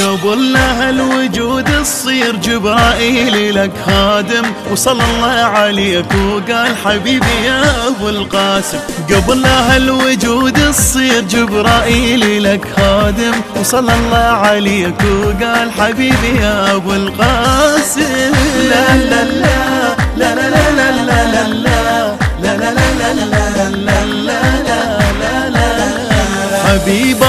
قبل له الوجود تصير جبرائيل لك خادم وصلى الله عليك وقال حبيبي يا ابو القاسم قبل له الوجود تصير جبرائيل لك خادم وصلى الله عليك وقال حبيبي يا ابو القاسم لا لا لا لا لا لا لا لا لا لا لا لا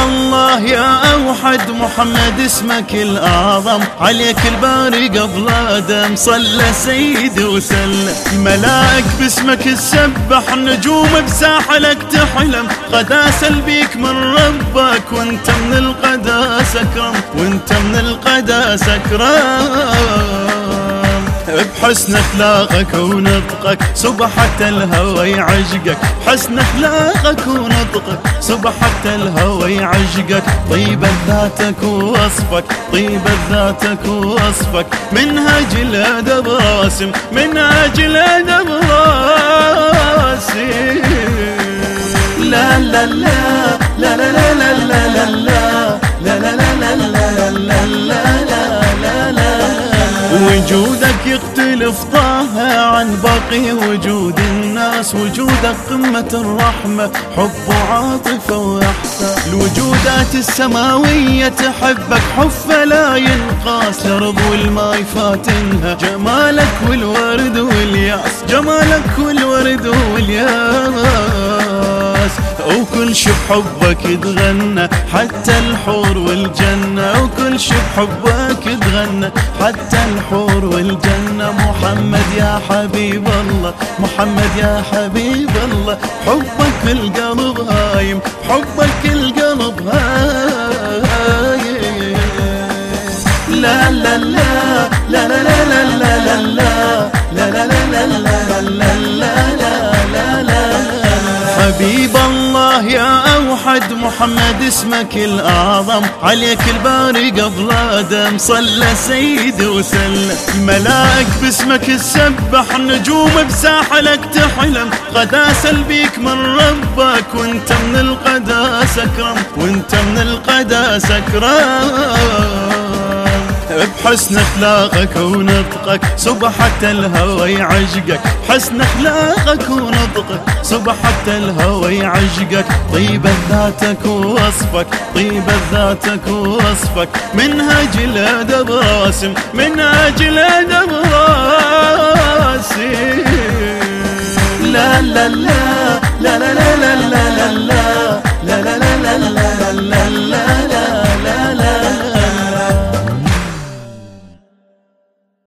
أوحد محمد اسمك الأعظم عليك الباري قبل آدم صلى سيد وسلم. ملائك باسمك السبح نجوم بساحلك تحلم. قداسة بيك من ربك وانت من القداسة كرم وانت من القداسة كرم بحسن اخلاقك ونطقك سبحة الهوى يعشقك بحسن اخلاقك ونطقك سبحة الهوى يعشقك طيبة ذاتك ووصفك طيبة ذاتك ووصفك منهاج الادب راسم منهاج الادب راسم لا لا لا لا لا لا لا لا لا وجودك يختلف طه عن باقي وجود الناس. وجودك قمة الرحمة حب وعاطفة وإحسان الوجودات السماوية تحبك حب لا ينقاس الأرض والماء فاتنها جمالك والورد والياس. جمالك والورد والياس. وكل شي بحبك يتغنى حتى الحور والجنة. وكل شي بحبك يتغنى حتى الحور والجنة. محمد يا حبيب الله محمد يا حبيب الله. حبك القلب هايم حبك القلب هايم لا لا لا لا لا لا. يا أوحد محمد اسمك الأعظم عليك الباري قبل آدم صلى سيد وسلم. ملائك باسمك السبح نجوم بساحلك تحلم. قداسة بيك من ربك وانت من القداسة كرم وانت من القداسة كرم بحسن اخلاقك ونطقك سبحة الهوى يعشقك بحسن اخلاقك ونطقك سبحة الهوى يعشقك طيبة ذاتك ووصفك طيبة ذاتك ووصفك منهاج الادب راسم منهاج الادب راسم لا لا لا لا لا لا لا لا لا لا